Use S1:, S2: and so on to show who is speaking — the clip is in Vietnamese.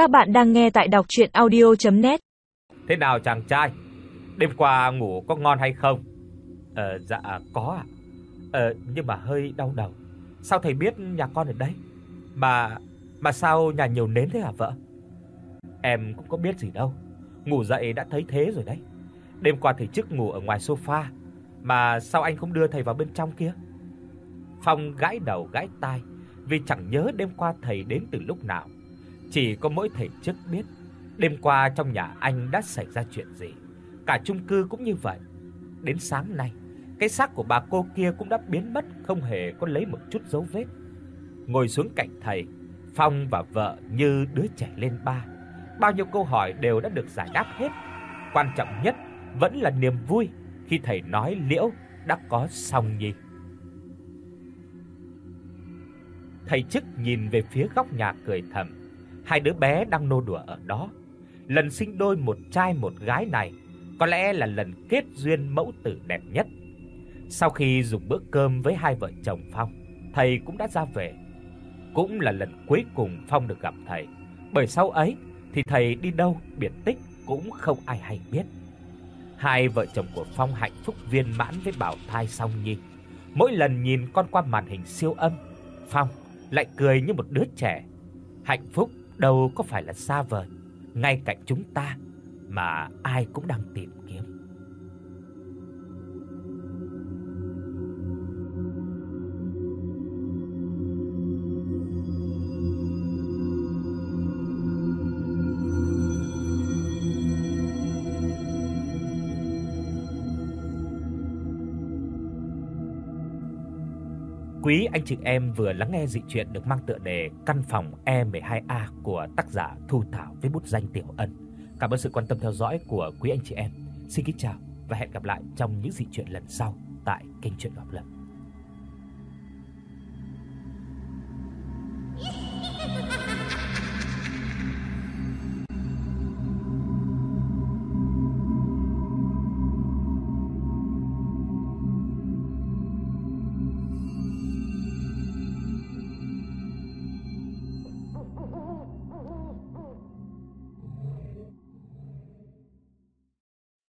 S1: Các bạn đang nghe tại đọc audio net
S2: Thế nào chàng trai? Đêm qua ngủ có ngon hay không? Ờ dạ có ạ. Ờ nhưng mà hơi đau đầu. Sao thầy biết nhà con ở đây? Mà mà sao nhà nhiều nến thế hả vợ? Em cũng có biết gì đâu. Ngủ dậy đã thấy thế rồi đấy. Đêm qua thầy trước ngủ ở ngoài sofa, mà sao anh không đưa thầy vào bên trong kia? Phong gãi đầu gãi tai, vì chẳng nhớ đêm qua thầy đến từ lúc nào. Chỉ có mỗi thầy chức biết đêm qua trong nhà anh đã xảy ra chuyện gì. Cả chung cư cũng như vậy. Đến sáng nay, cái xác của bà cô kia cũng đã biến mất, không hề có lấy một chút dấu vết. Ngồi xuống cạnh thầy, Phong và vợ như đứa trẻ lên ba. Bao nhiêu câu hỏi đều đã được giải đáp hết. Quan trọng nhất vẫn là niềm vui khi thầy nói Liễu đã có Song Nhi. Thầy chức nhìn về phía góc nhà cười thầm, hai đứa bé đang nô đùa ở đó. Lần sinh đôi một trai một gái này có lẽ là lần kết duyên mẫu tử đẹp nhất. Sau khi dùng bữa cơm với hai vợ chồng Phong, thầy cũng đã ra về. Cũng là lần cuối cùng Phong được gặp thầy, bởi sau ấy thì thầy đi đâu biệt tích cũng không ai hay biết. Hai vợ chồng của Phong hạnh phúc viên mãn với bảo thai song nhi. Mỗi lần nhìn con qua màn hình siêu âm, Phong lại cười như một đứa trẻ. Hạnh phúc đâu có phải là xa vời, ngay cạnh chúng ta mà ai cũng đang tìm kiếm. Quý anh chị em vừa lắng nghe dị truyện được mang tựa đề Căn phòng E12A của tác giả Thu Thảo với bút danh Tiểu Ân. Cảm ơn sự quan tâm theo dõi của quý anh chị em. Xin kính chào và hẹn gặp lại trong những dị truyện lần sau tại kênh truyện Ngọc Lâm.